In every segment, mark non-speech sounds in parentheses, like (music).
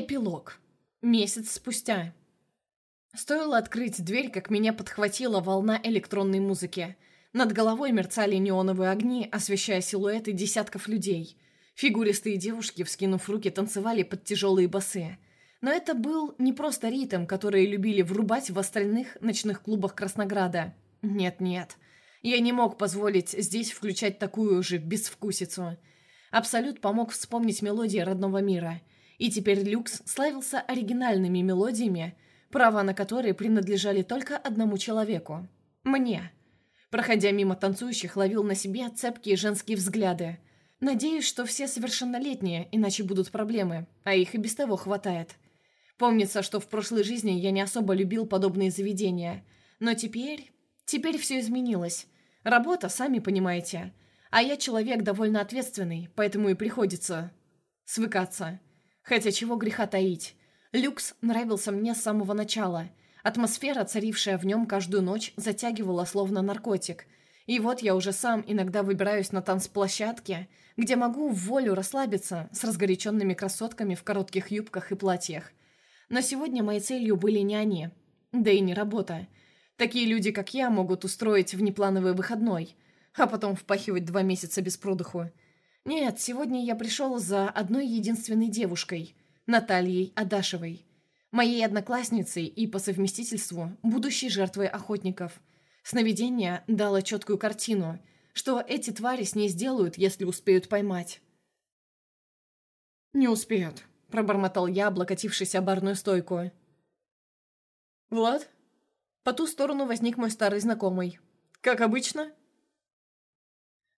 Эпилог. Месяц спустя. Стоило открыть дверь, как меня подхватила волна электронной музыки. Над головой мерцали неоновые огни, освещая силуэты десятков людей. Фигуристые девушки, вскинув руки, танцевали под тяжелые басы. Но это был не просто ритм, который любили врубать в остальных ночных клубах Краснограда. Нет-нет. Я не мог позволить здесь включать такую же безвкусицу. Абсолют помог вспомнить мелодии родного мира – и теперь Люкс славился оригинальными мелодиями, права на которые принадлежали только одному человеку – мне. Проходя мимо танцующих, ловил на себе цепкие женские взгляды. Надеюсь, что все совершеннолетние, иначе будут проблемы, а их и без того хватает. Помнится, что в прошлой жизни я не особо любил подобные заведения. Но теперь... Теперь все изменилось. Работа, сами понимаете. А я человек довольно ответственный, поэтому и приходится... свыкаться. Хотя чего греха таить. Люкс нравился мне с самого начала. Атмосфера, царившая в нем каждую ночь, затягивала словно наркотик. И вот я уже сам иногда выбираюсь на танцплощадке, где могу в волю расслабиться с разгоряченными красотками в коротких юбках и платьях. Но сегодня моей целью были не они. Да и не работа. Такие люди, как я, могут устроить внеплановый выходной, а потом впахивать два месяца без продыху. Нет, сегодня я пришел за одной единственной девушкой, Натальей Адашевой, моей одноклассницей и по совместительству будущей жертвой охотников. Сновидение дало четкую картину, что эти твари с ней сделают, если успеют поймать. «Не успеют», — пробормотал я, облокотившись о барную стойку. «Влад?» По ту сторону возник мой старый знакомый. «Как обычно?»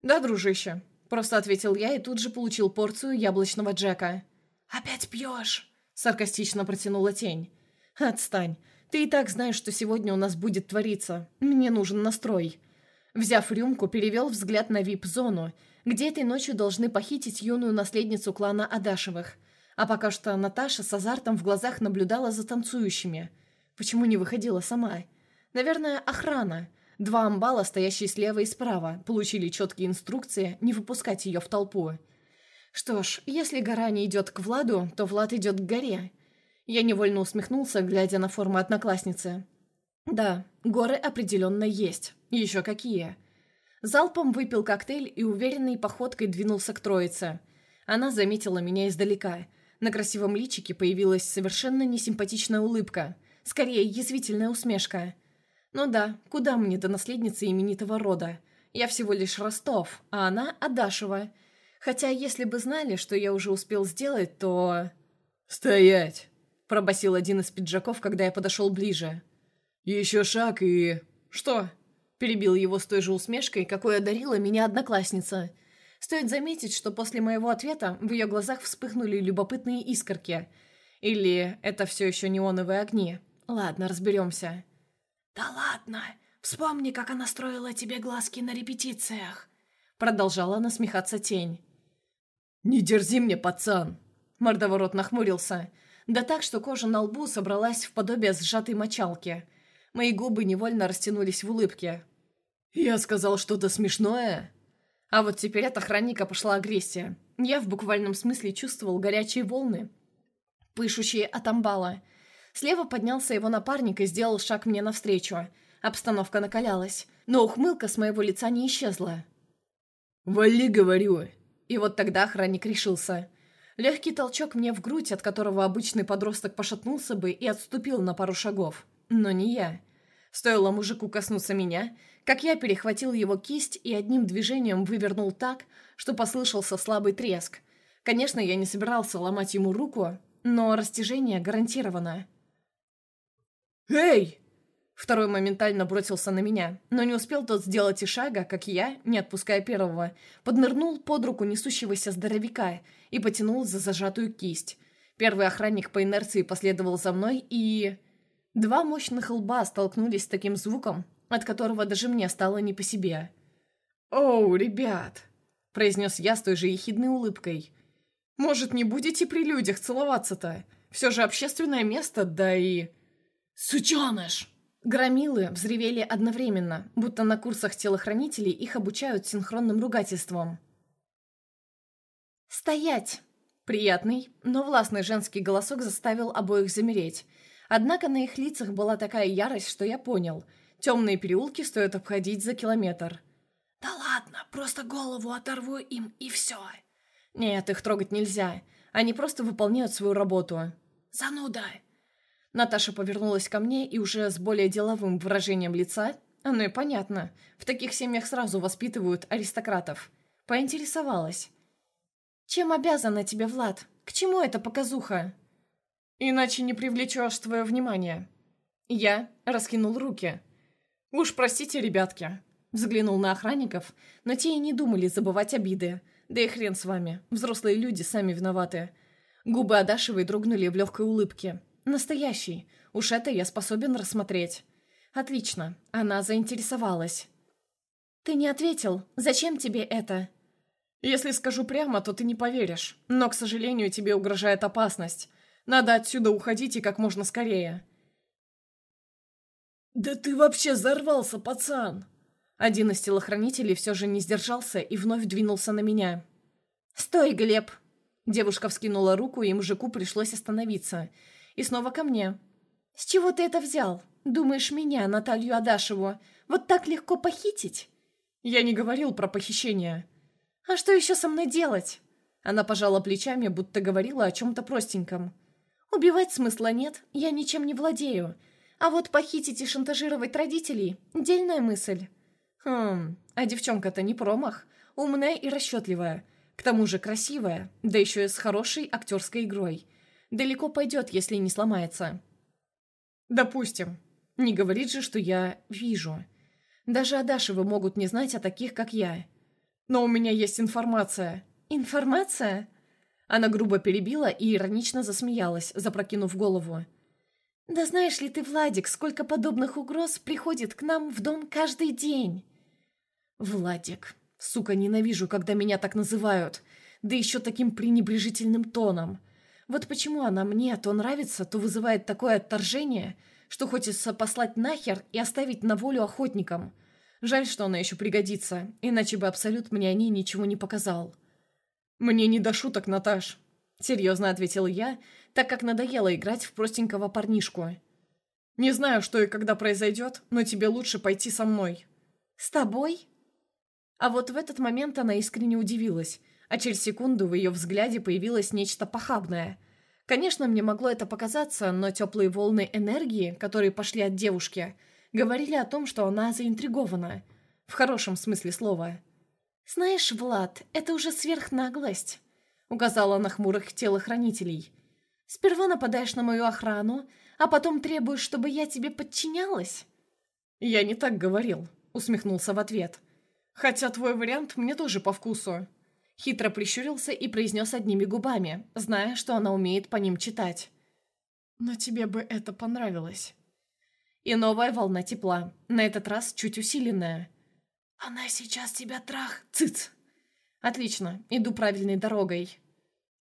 «Да, дружище», Просто ответил я и тут же получил порцию яблочного джека. «Опять пьешь?» – саркастично протянула тень. «Отстань. Ты и так знаешь, что сегодня у нас будет твориться. Мне нужен настрой». Взяв рюмку, перевел взгляд на вип-зону, где этой ночью должны похитить юную наследницу клана Адашевых. А пока что Наташа с азартом в глазах наблюдала за танцующими. Почему не выходила сама? Наверное, охрана – Два амбала, стоящие слева и справа, получили четкие инструкции не выпускать ее в толпу. Что ж, если гора не идет к Владу, то Влад идет к горе. Я невольно усмехнулся, глядя на форму одноклассницы. Да, горы определенно есть. Еще какие. Залпом выпил коктейль и уверенной походкой двинулся к троице. Она заметила меня издалека. На красивом личике появилась совершенно несимпатичная улыбка. Скорее, язвительная усмешка. Ну да, куда мне до наследницы именитого рода? Я всего лишь Ростов, а она Адашева. Хотя, если бы знали, что я уже успел сделать, то... «Стоять!» – пробасил один из пиджаков, когда я подошел ближе. «Еще шаг и...» «Что?» – перебил его с той же усмешкой, какой одарила меня одноклассница. Стоит заметить, что после моего ответа в ее глазах вспыхнули любопытные искорки. Или это все еще неоновые огни. Ладно, разберемся. «Да ладно! Вспомни, как она строила тебе глазки на репетициях!» Продолжала насмехаться тень. «Не дерзи мне, пацан!» Мордоворот нахмурился. Да так, что кожа на лбу собралась в подобие сжатой мочалки. Мои губы невольно растянулись в улыбке. «Я сказал что-то смешное?» А вот теперь от охранника пошла агрессия. Я в буквальном смысле чувствовал горячие волны, пышущие от амбала. Слева поднялся его напарник и сделал шаг мне навстречу. Обстановка накалялась, но ухмылка с моего лица не исчезла. «Вали, говорю!» И вот тогда охранник решился. Легкий толчок мне в грудь, от которого обычный подросток пошатнулся бы и отступил на пару шагов. Но не я. Стоило мужику коснуться меня, как я перехватил его кисть и одним движением вывернул так, что послышался слабый треск. Конечно, я не собирался ломать ему руку, но растяжение гарантировано. «Эй!» Второй моментально бросился на меня, но не успел тот сделать и шага, как я, не отпуская первого, поднырнул под руку несущегося здоровяка и потянул за зажатую кисть. Первый охранник по инерции последовал за мной, и... Два мощных лба столкнулись с таким звуком, от которого даже мне стало не по себе. «Оу, ребят!» – произнес я с той же ехидной улыбкой. «Может, не будете при людях целоваться-то? Все же общественное место, да и...» «Сученыш!» Громилы взревели одновременно, будто на курсах телохранителей их обучают синхронным ругательством. «Стоять!» — Приятный, но властный женский голосок заставил обоих замереть. Однако на их лицах была такая ярость, что я понял. Темные переулки стоит обходить за километр. «Да ладно, просто голову оторву им и все». «Нет, их трогать нельзя. Они просто выполняют свою работу». «Зануда!» Наташа повернулась ко мне и уже с более деловым выражением лица, оно и понятно, в таких семьях сразу воспитывают аристократов, поинтересовалась. «Чем обязана тебе, Влад? К чему эта показуха?» «Иначе не привлечешь твое внимание». Я раскинул руки. «Уж простите, ребятки». Взглянул на охранников, но те и не думали забывать обиды. Да и хрен с вами, взрослые люди сами виноваты. Губы Адашевой дрогнули в легкой улыбке. Настоящий. Уж это я способен рассмотреть. Отлично. Она заинтересовалась. Ты не ответил. Зачем тебе это? Если скажу прямо, то ты не поверишь. Но, к сожалению, тебе угрожает опасность. Надо отсюда уходить и как можно скорее. «Да ты вообще взорвался, пацан!» Один из телохранителей все же не сдержался и вновь двинулся на меня. «Стой, Глеб!» Девушка вскинула руку, и мужику пришлось остановиться. И снова ко мне. «С чего ты это взял? Думаешь, меня, Наталью Адашеву, вот так легко похитить?» «Я не говорил про похищение». «А что еще со мной делать?» Она пожала плечами, будто говорила о чем-то простеньком. «Убивать смысла нет, я ничем не владею. А вот похитить и шантажировать родителей – дельная мысль». «Хм, а девчонка-то не промах. Умная и расчетливая. К тому же красивая, да еще и с хорошей актерской игрой. Далеко пойдет, если не сломается». «Допустим. Не говорит же, что я вижу. Даже Адашевы могут не знать о таких, как я. Но у меня есть информация». «Информация?» Она грубо перебила и иронично засмеялась, запрокинув голову. «Да знаешь ли ты, Владик, сколько подобных угроз приходит к нам в дом каждый день?» «Владик. Сука, ненавижу, когда меня так называют. Да еще таким пренебрежительным тоном. Вот почему она мне то нравится, то вызывает такое отторжение, что хочется послать нахер и оставить на волю охотникам. Жаль, что она еще пригодится, иначе бы Абсолют мне о ней ничего не показал». «Мне не до шуток, Наташ», — серьезно ответил я, так как надоело играть в простенького парнишку. «Не знаю, что и когда произойдет, но тебе лучше пойти со мной». «С тобой?» А вот в этот момент она искренне удивилась, а через секунду в ее взгляде появилось нечто похабное. Конечно, мне могло это показаться, но теплые волны энергии, которые пошли от девушки, говорили о том, что она заинтригована. В хорошем смысле слова. «Знаешь, Влад, это уже сверхнаглость», — указала на хмурых телохранителей. «Сперва нападаешь на мою охрану, а потом требуешь, чтобы я тебе подчинялась?» «Я не так говорил», — усмехнулся в ответ. «Хотя твой вариант мне тоже по вкусу». Хитро прищурился и произнес одними губами, зная, что она умеет по ним читать. «Но тебе бы это понравилось». И новая волна тепла, на этот раз чуть усиленная. «Она сейчас тебя трах...» «Цыц!» «Отлично, иду правильной дорогой».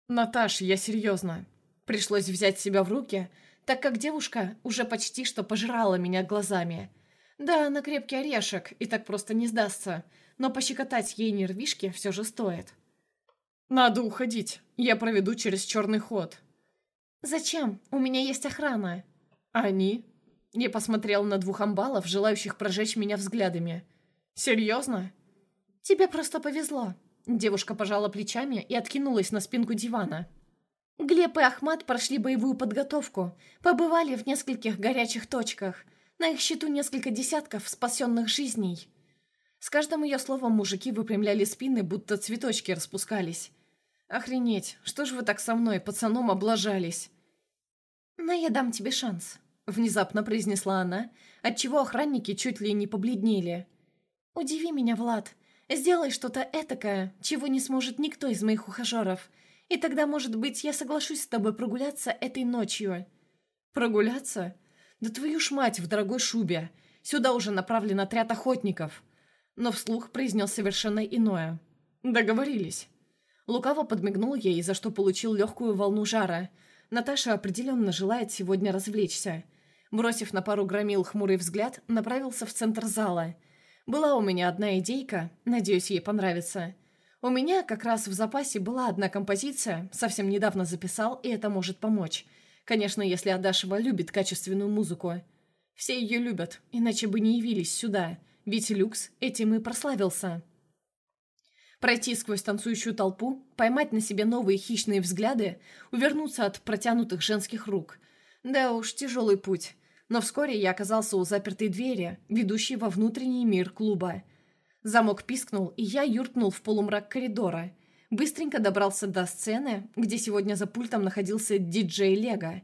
«Наташ, я серьезно». Пришлось взять себя в руки, так как девушка уже почти что пожирала меня глазами. Да, она крепкий орешек и так просто не сдастся, но пощекотать ей нервишки все же стоит. «Надо уходить. Я проведу через черный ход». «Зачем? У меня есть охрана». «Они?» Я посмотрел на двух амбалов, желающих прожечь меня взглядами. «Серьезно?» «Тебе просто повезло». Девушка пожала плечами и откинулась на спинку дивана. Глеб и Ахмат прошли боевую подготовку, побывали в нескольких горячих точках. На их счету несколько десятков спасенных жизней. С каждым ее словом мужики выпрямляли спины, будто цветочки распускались. «Охренеть, что ж вы так со мной, пацаном, облажались?» «Но я дам тебе шанс», — внезапно произнесла она, отчего охранники чуть ли не побледнели. «Удиви меня, Влад. Сделай что-то этакое, чего не сможет никто из моих ухажеров. И тогда, может быть, я соглашусь с тобой прогуляться этой ночью». «Прогуляться? Да твою ж мать в дорогой шубе! Сюда уже направлен отряд охотников!» Но вслух произнес совершенно иное. «Договорились». Лукаво подмигнул ей, за что получил легкую волну жара. Наташа определенно желает сегодня развлечься. Бросив на пару громил хмурый взгляд, направился в центр зала – была у меня одна идейка, надеюсь, ей понравится. У меня как раз в запасе была одна композиция, совсем недавно записал, и это может помочь. Конечно, если Адашева любит качественную музыку. Все ее любят, иначе бы не явились сюда, ведь Люкс этим и прославился. Пройти сквозь танцующую толпу, поймать на себе новые хищные взгляды, увернуться от протянутых женских рук. Да уж, тяжелый путь. Но вскоре я оказался у запертой двери, ведущей во внутренний мир клуба. Замок пискнул, и я юркнул в полумрак коридора. Быстренько добрался до сцены, где сегодня за пультом находился диджей Лего.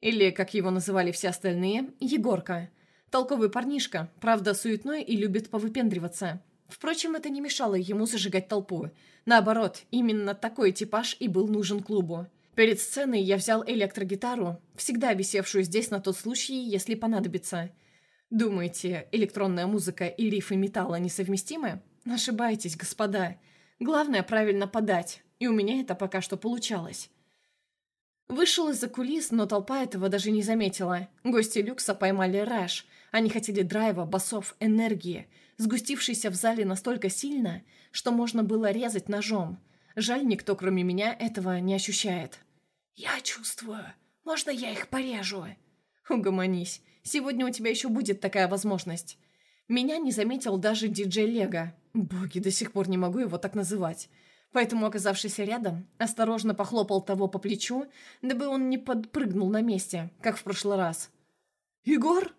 Или, как его называли все остальные, Егорка. Толковый парнишка, правда суетной и любит повыпендриваться. Впрочем, это не мешало ему зажигать толпу. Наоборот, именно такой типаж и был нужен клубу. Перед сценой я взял электрогитару, всегда висевшую здесь на тот случай, если понадобится – Думаете, электронная музыка и рифы металла несовместимы? Ошибаетесь, господа. Главное правильно подать, и у меня это пока что получалось. Вышел из-за кулис, но толпа этого даже не заметила. Гости люкса поймали рэш. Они хотели драйва, басов, энергии, сгустившейся в зале настолько сильно, что можно было резать ножом. Жаль, никто, кроме меня, этого не ощущает. «Я чувствую. Можно я их порежу?» «Угомонись. Сегодня у тебя еще будет такая возможность. Меня не заметил даже диджей Лего. Боги, до сих пор не могу его так называть. Поэтому, оказавшись рядом, осторожно похлопал того по плечу, дабы он не подпрыгнул на месте, как в прошлый раз. «Егор?»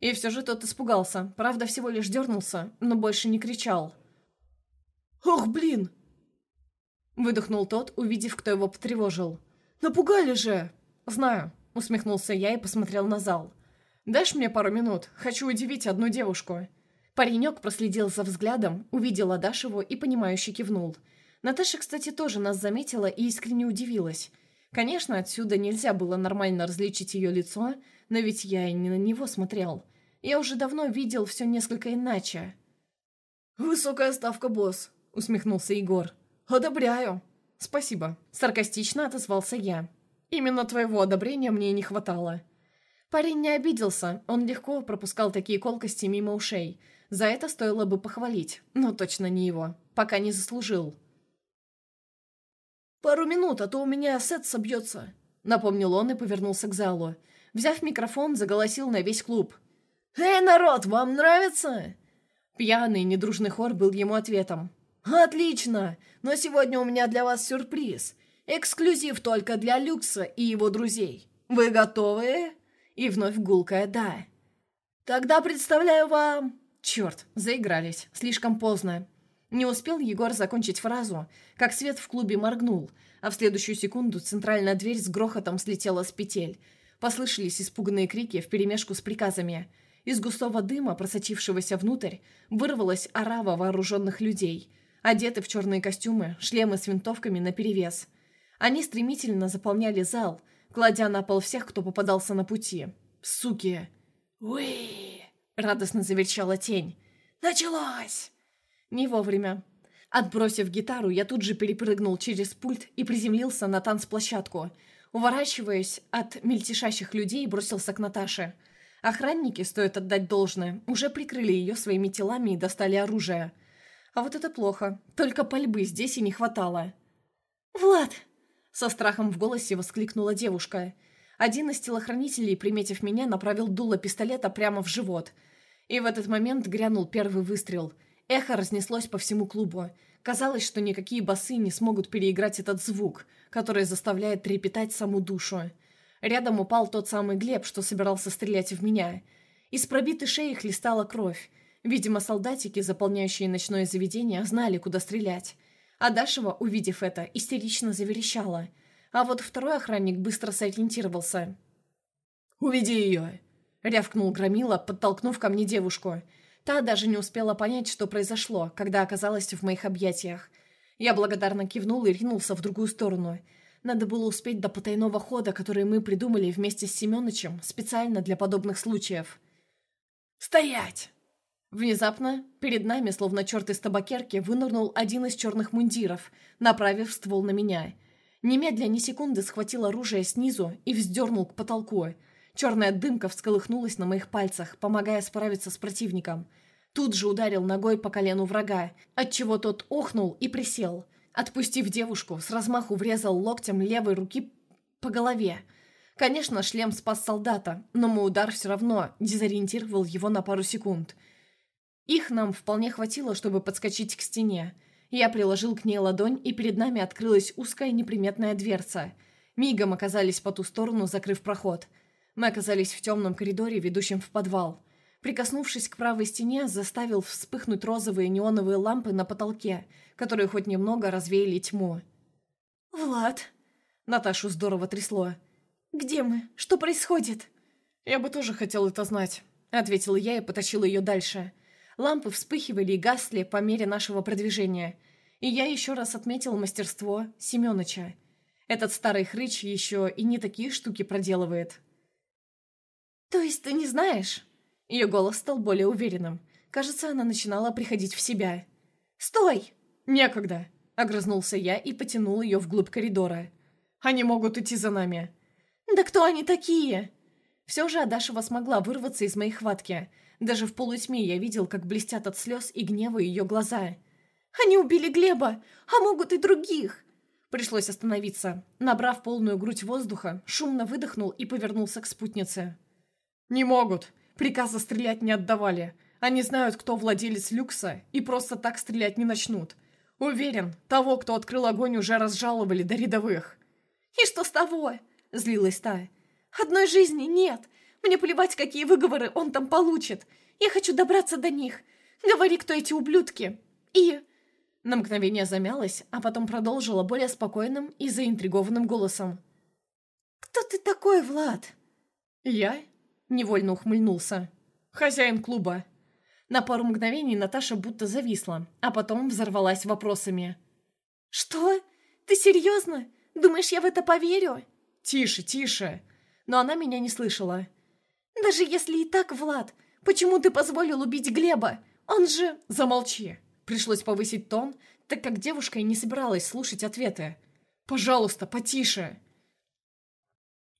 И все же тот испугался. Правда, всего лишь дернулся, но больше не кричал. «Ох, блин!» Выдохнул тот, увидев, кто его потревожил. «Напугали же!» «Знаю», — усмехнулся я и посмотрел на зал. «Дашь мне пару минут? Хочу удивить одну девушку». Паренек проследил за взглядом, увидел Адашеву и, понимающе кивнул. Наташа, кстати, тоже нас заметила и искренне удивилась. Конечно, отсюда нельзя было нормально различить ее лицо, но ведь я и не на него смотрел. Я уже давно видел все несколько иначе. «Высокая ставка, босс», — усмехнулся Егор. «Одобряю». «Спасибо», — саркастично отозвался я. «Именно твоего одобрения мне не хватало». Парень не обиделся, он легко пропускал такие колкости мимо ушей. За это стоило бы похвалить, но точно не его. Пока не заслужил. «Пару минут, а то у меня сет собьется», — напомнил он и повернулся к залу. Взяв микрофон, заголосил на весь клуб. «Эй, народ, вам нравится?» Пьяный, недружный хор был ему ответом. «Отлично! Но сегодня у меня для вас сюрприз. Эксклюзив только для Люкса и его друзей. Вы готовы?» И вновь гулкая «да». «Тогда представляю вам...» Черт, заигрались. Слишком поздно. Не успел Егор закончить фразу, как свет в клубе моргнул, а в следующую секунду центральная дверь с грохотом слетела с петель. Послышались испуганные крики вперемешку с приказами. Из густого дыма, просочившегося внутрь, вырвалась орава вооруженных людей, одеты в черные костюмы, шлемы с винтовками наперевес. Они стремительно заполняли зал, кладя на пол всех, кто попадался на пути. «Суки!» «Уи!» — радостно заверчала тень. «Началось!» Не вовремя. Отбросив гитару, я тут же перепрыгнул через пульт и приземлился на танцплощадку. Уворачиваясь от мельтешащих людей, бросился к Наташе. Охранники, стоит отдать должное, уже прикрыли ее своими телами и достали оружие. А вот это плохо. Только пальбы здесь и не хватало. «Влад!» Со страхом в голосе воскликнула девушка. Один из телохранителей, приметив меня, направил дуло пистолета прямо в живот. И в этот момент грянул первый выстрел. Эхо разнеслось по всему клубу. Казалось, что никакие басы не смогут переиграть этот звук, который заставляет трепетать саму душу. Рядом упал тот самый Глеб, что собирался стрелять в меня. Из пробитой шеи хлестала кровь. Видимо, солдатики, заполняющие ночное заведение, знали, куда стрелять. А Дашева, увидев это, истерично заверещала. А вот второй охранник быстро сориентировался. «Уведи ее!» — рявкнул Громила, подтолкнув ко мне девушку. Та даже не успела понять, что произошло, когда оказалась в моих объятиях. Я благодарно кивнул и ринулся в другую сторону. Надо было успеть до потайного хода, который мы придумали вместе с Семёнычем специально для подобных случаев. «Стоять!» Внезапно перед нами, словно черт из табакерки, вынырнул один из черных мундиров, направив ствол на меня. Немедля ни секунды схватил оружие снизу и вздернул к потолку. Черная дымка всколыхнулась на моих пальцах, помогая справиться с противником. Тут же ударил ногой по колену врага, отчего тот охнул и присел. Отпустив девушку, с размаху врезал локтем левой руки по голове. Конечно, шлем спас солдата, но мой удар все равно дезориентировал его на пару секунд. Их нам вполне хватило, чтобы подскочить к стене. Я приложил к ней ладонь, и перед нами открылась узкая неприметная дверца. Мигом оказались по ту сторону, закрыв проход. Мы оказались в темном коридоре, ведущем в подвал. Прикоснувшись к правой стене, заставил вспыхнуть розовые неоновые лампы на потолке, которые хоть немного развеяли тьму. «Влад!» Наташу здорово трясло. «Где мы? Что происходит?» «Я бы тоже хотел это знать», — ответила я и потащила ее дальше. Лампы вспыхивали и гасли по мере нашего продвижения. И я еще раз отметил мастерство Семёныча. Этот старый хрыч еще и не такие штуки проделывает. «То есть ты не знаешь?» Ее голос стал более уверенным. Кажется, она начинала приходить в себя. «Стой!» «Некогда!» — огрызнулся я и потянул ее вглубь коридора. «Они могут идти за нами!» «Да кто они такие?» Все же Адашева смогла вырваться из моей хватки. Даже в полутьме я видел, как блестят от слез и гнева ее глаза. «Они убили Глеба, а могут и других!» Пришлось остановиться. Набрав полную грудь воздуха, шумно выдохнул и повернулся к спутнице. «Не могут!» Приказа стрелять не отдавали. Они знают, кто владелец люкса, и просто так стрелять не начнут. Уверен, того, кто открыл огонь, уже разжаловали до рядовых. «И что с того?» – злилась та. «Одной жизни нет. Мне плевать, какие выговоры он там получит. Я хочу добраться до них. Говори, кто эти ублюдки. И...» На мгновение замялась, а потом продолжила более спокойным и заинтригованным голосом. «Кто ты такой, Влад?» «Я?» Невольно ухмыльнулся. «Хозяин клуба». На пару мгновений Наташа будто зависла, а потом взорвалась вопросами. «Что? Ты серьезно? Думаешь, я в это поверю?» «Тише, тише!» Но она меня не слышала. «Даже если и так, Влад, почему ты позволил убить Глеба? Он же...» «Замолчи!» Пришлось повысить тон, так как девушка и не собиралась слушать ответы. «Пожалуйста, потише!»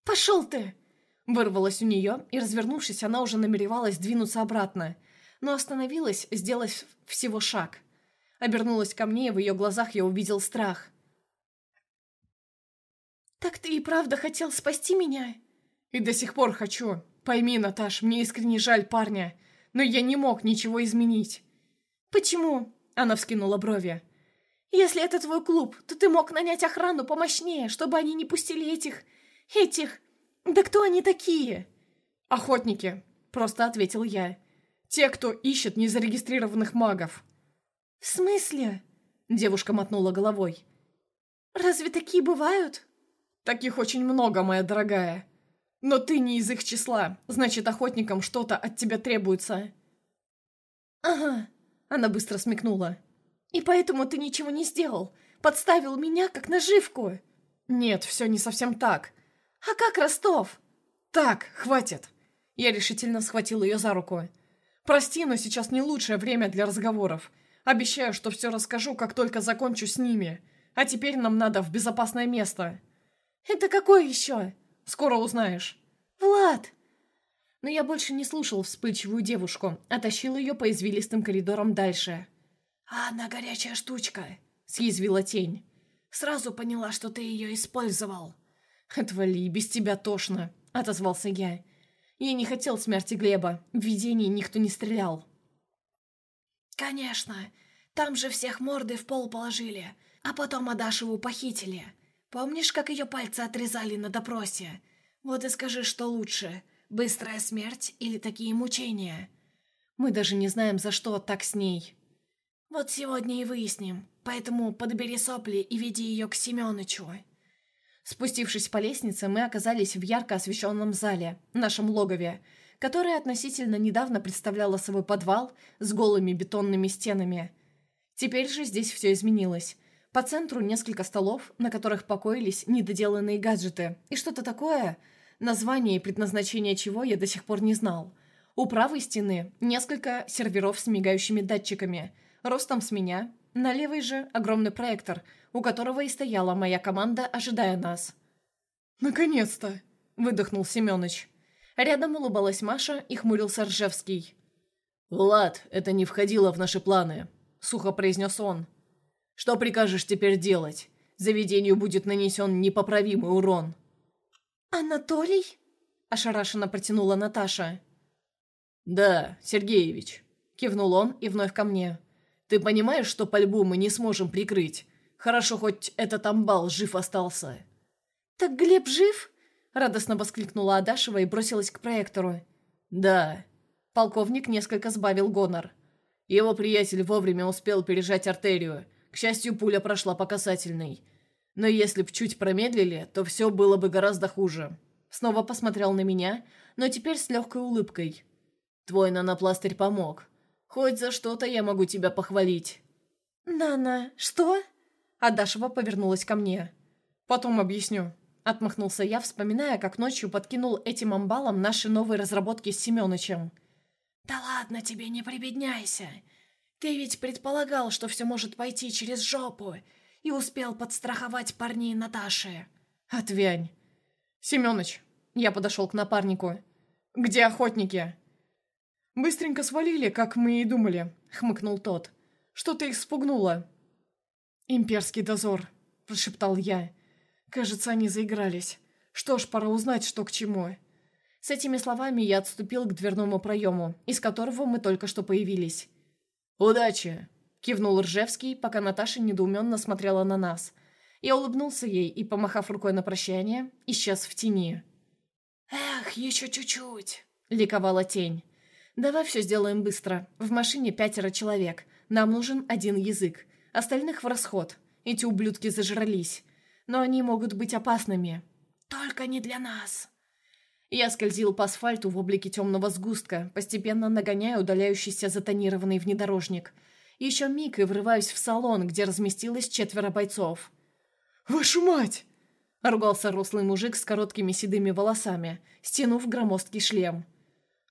«Пошел ты!» Вырвалась у нее, и, развернувшись, она уже намеревалась двинуться обратно, но остановилась, сделав всего шаг. Обернулась ко мне, и в ее глазах я увидел страх. «Так ты и правда хотел спасти меня?» «И до сих пор хочу. Пойми, Наташ, мне искренне жаль парня, но я не мог ничего изменить». «Почему?» — она вскинула брови. «Если это твой клуб, то ты мог нанять охрану помощнее, чтобы они не пустили этих... этих...» «Да кто они такие?» «Охотники», — просто ответил я. «Те, кто ищет незарегистрированных магов». «В смысле?» — девушка мотнула головой. «Разве такие бывают?» «Таких очень много, моя дорогая. Но ты не из их числа, значит, охотникам что-то от тебя требуется». «Ага», — она быстро смекнула. «И поэтому ты ничего не сделал? Подставил меня, как наживку?» «Нет, все не совсем так. «А как Ростов?» «Так, хватит!» Я решительно схватил ее за руку. «Прости, но сейчас не лучшее время для разговоров. Обещаю, что все расскажу, как только закончу с ними. А теперь нам надо в безопасное место». «Это какое еще?» «Скоро узнаешь». «Влад!» Но я больше не слушал вспыльчивую девушку, а тащил ее по извилистым коридорам дальше. «А она горячая штучка», — съязвила тень. «Сразу поняла, что ты ее использовал». «Отвали, без тебя тошно», — отозвался я. Я не хотел смерти Глеба. В видении никто не стрелял. «Конечно. Там же всех морды в пол положили, а потом Адашеву похитили. Помнишь, как ее пальцы отрезали на допросе? Вот и скажи, что лучше, быстрая смерть или такие мучения?» «Мы даже не знаем, за что так с ней». «Вот сегодня и выясним, поэтому подбери сопли и веди ее к Семёнычу». Спустившись по лестнице, мы оказались в ярко освещенном зале, нашем логове, которое относительно недавно представляло собой подвал с голыми бетонными стенами. Теперь же здесь все изменилось. По центру несколько столов, на которых покоились недоделанные гаджеты, и что-то такое, название и предназначение чего я до сих пор не знал. У правой стены несколько серверов с мигающими датчиками, ростом с меня, на левой же огромный проектор – у которого и стояла моя команда, ожидая нас. «Наконец-то!» – выдохнул Семёныч. Рядом улыбалась Маша и хмурился Ржевский. «Влад, это не входило в наши планы», — сухо произнес он. «Что прикажешь теперь делать? Заведению будет нанесен непоправимый урон». «Анатолий?» — ошарашенно протянула Наташа. «Да, Сергеевич», — кивнул он и вновь ко мне. «Ты понимаешь, что пальбу мы не сможем прикрыть? Хорошо, хоть этот амбал жив остался». «Так Глеб жив?» — радостно воскликнула Адашева и бросилась к проектору. «Да». Полковник несколько сбавил гонор. Его приятель вовремя успел пережать артерию. К счастью, пуля прошла по касательной. Но если б чуть промедлили, то все было бы гораздо хуже. Снова посмотрел на меня, но теперь с легкой улыбкой. «Твой нанопластырь помог. Хоть за что-то я могу тебя похвалить». «Нана, что?» Адашева повернулась ко мне. «Потом объясню». Отмахнулся я, вспоминая, как ночью подкинул этим амбалом наши новые разработки с Семёнычем. «Да ладно тебе, не прибедняйся. Ты ведь предполагал, что все может пойти через жопу, и успел подстраховать парней Наташи». «Отвянь». «Семёныч», я подошел к напарнику. «Где охотники?» «Быстренько свалили, как мы и думали», — хмыкнул тот. «Что-то их спугнуло». «Имперский дозор», — прошептал я. Кажется, они заигрались. Что ж, пора узнать, что к чему. С этими словами я отступил к дверному проему, из которого мы только что появились. «Удачи!» — кивнул Ржевский, пока Наташа недоуменно смотрела на нас. Я улыбнулся ей и, помахав рукой на прощание, исчез в тени. «Эх, еще чуть-чуть!» — ликовала тень. «Давай все сделаем быстро. В машине пятеро человек. Нам нужен один язык. Остальных в расход. Эти ублюдки зажрались но они могут быть опасными. Только не для нас. Я скользил по асфальту в облике темного сгустка, постепенно нагоняя удаляющийся затонированный внедорожник. Еще миг и врываюсь в салон, где разместилось четверо бойцов. «Вашу мать!» — ругался рослый мужик с короткими седыми волосами, стянув громоздкий шлем.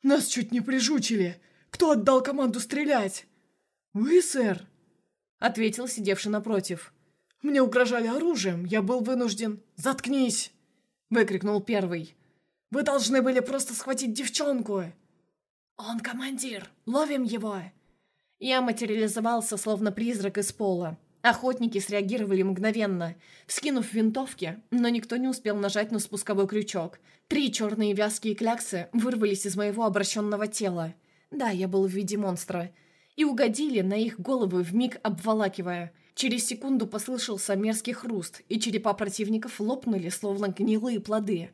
«Нас чуть не прижучили! Кто отдал команду стрелять?» «Вы, сэр!» — ответил сидевший напротив. Мне угрожали оружием, я был вынужден... Заткнись!» — выкрикнул первый. «Вы должны были просто схватить девчонку!» «Он командир! Ловим его!» Я материализовался, словно призрак из пола. Охотники среагировали мгновенно, вскинув винтовки, но никто не успел нажать на спусковой крючок. Три черные вязкие кляксы вырвались из моего обращенного тела. Да, я был в виде монстра. И угодили на их головы, вмиг обволакивая — Через секунду послышался мерзкий хруст, и черепа противников лопнули, словно гнилые плоды.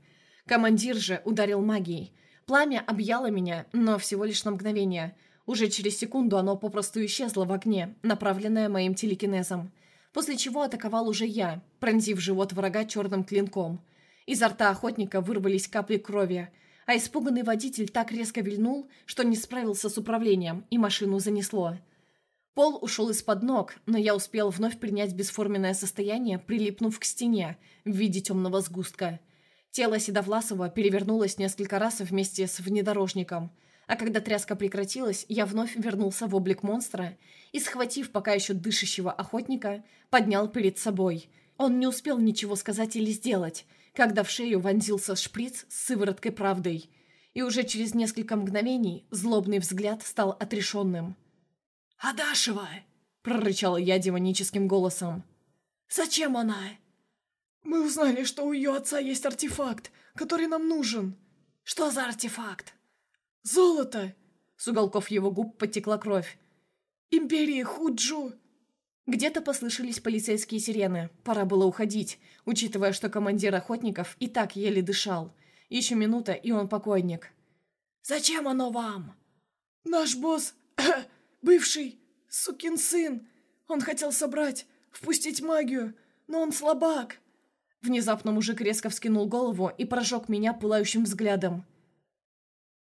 Командир же ударил магией. Пламя объяло меня, но всего лишь на мгновение. Уже через секунду оно попросту исчезло в огне, направленное моим телекинезом. После чего атаковал уже я, пронзив живот врага черным клинком. Изо рта охотника вырвались капли крови, а испуганный водитель так резко вильнул, что не справился с управлением, и машину занесло. Пол ушел из-под ног, но я успел вновь принять бесформенное состояние, прилипнув к стене в виде темного сгустка. Тело Седовласова перевернулось несколько раз вместе с внедорожником, а когда тряска прекратилась, я вновь вернулся в облик монстра и, схватив пока еще дышащего охотника, поднял перед собой. Он не успел ничего сказать или сделать, когда в шею вонзился шприц с сывороткой правдой, и уже через несколько мгновений злобный взгляд стал отрешенным. «Адашева!» — прорычала я демоническим голосом. «Зачем она?» «Мы узнали, что у ее отца есть артефакт, который нам нужен». «Что за артефакт?» «Золото!» С уголков его губ потекла кровь. «Империи Худжу!» Где-то послышались полицейские сирены. Пора было уходить, учитывая, что командир охотников и так еле дышал. Еще минута, и он покойник. «Зачем оно вам?» «Наш босс (clears throat) Бывший, сукин сын. Он хотел собрать, впустить магию, но он слабак. Внезапно мужик резко вскинул голову и прожег меня пылающим взглядом.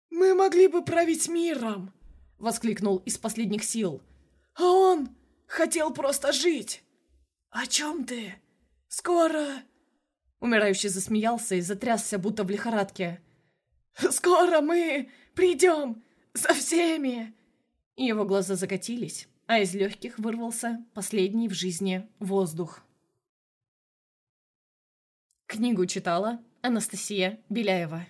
«Мы могли бы править миром!» — воскликнул из последних сил. «А он хотел просто жить!» «О чем ты?» «Скоро...» Умирающий засмеялся и затрясся, будто в лихорадке. «Скоро мы придем за всеми!» Его глаза закатились, а из легких вырвался последний в жизни воздух. Книгу читала Анастасия Беляева.